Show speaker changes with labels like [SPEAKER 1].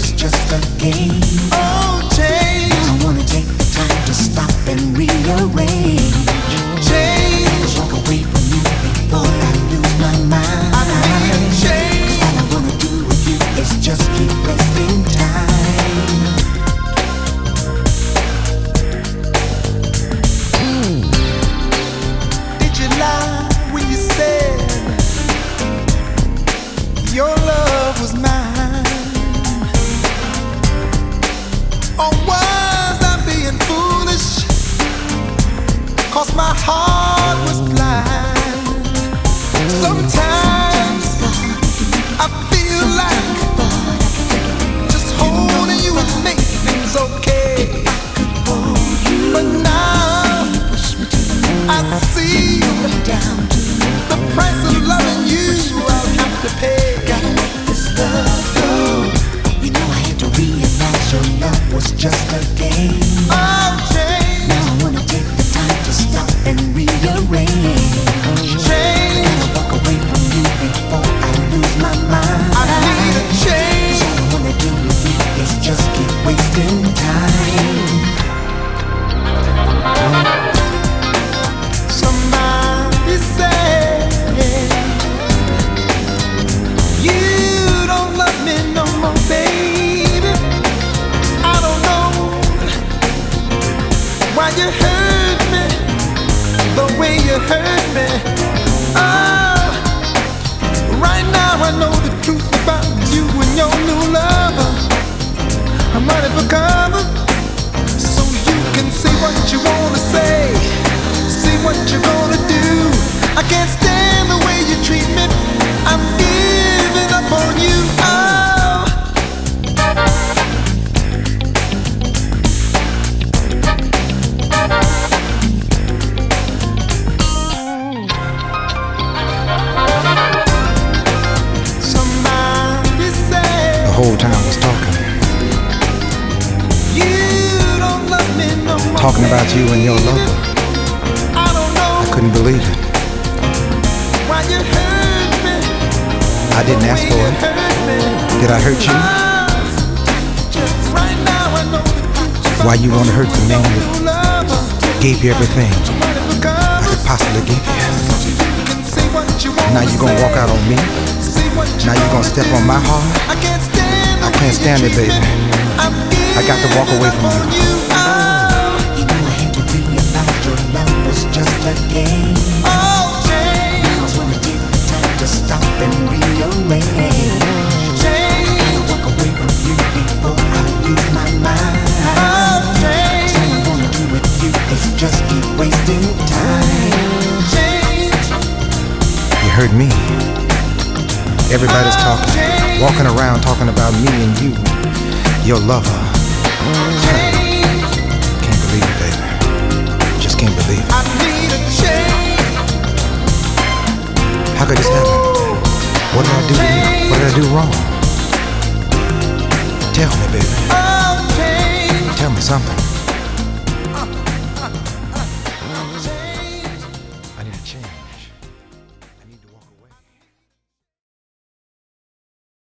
[SPEAKER 1] was just a game.
[SPEAKER 2] Oh, change,
[SPEAKER 1] I wanna take the time to stop and rearrange. My
[SPEAKER 2] heart was blind. Sometimes I feel like just holding you would make things okay. But now I see the price of loving you I'll have to pay.
[SPEAKER 1] This love go. You know I had to realize your love was just a game.
[SPEAKER 2] Oh,
[SPEAKER 1] wanna
[SPEAKER 2] say, say what you're gonna do. I can't stand the way you treat me. I'm giving up on you. Oh.
[SPEAKER 3] The whole time was talking, talking about you and your lover.
[SPEAKER 2] I
[SPEAKER 3] couldn't believe it. I didn't ask for it. Did I hurt you? Why you wanna hurt the man that gave you everything I could possibly give you? Now you gonna walk out on me? Now you gonna step on my heart?
[SPEAKER 2] I can't stand,
[SPEAKER 3] it, baby. I got to walk away from. You
[SPEAKER 1] just a game.
[SPEAKER 2] Oh, change,
[SPEAKER 1] Now I wanna take the time to stop and rearrange.
[SPEAKER 2] change,
[SPEAKER 1] Gotta walk away from you before I lose my mind.
[SPEAKER 2] oh,
[SPEAKER 1] All I wanna do with you is just keep wasting time.
[SPEAKER 2] change,
[SPEAKER 3] You heard me. Everybody's oh, talking, walking around talking about me and you, your lover.
[SPEAKER 2] change.
[SPEAKER 3] Can't believe it.
[SPEAKER 2] I need a change.
[SPEAKER 3] How could this happen? What did I do? What did I do wrong? Tell me, baby. Tell me something.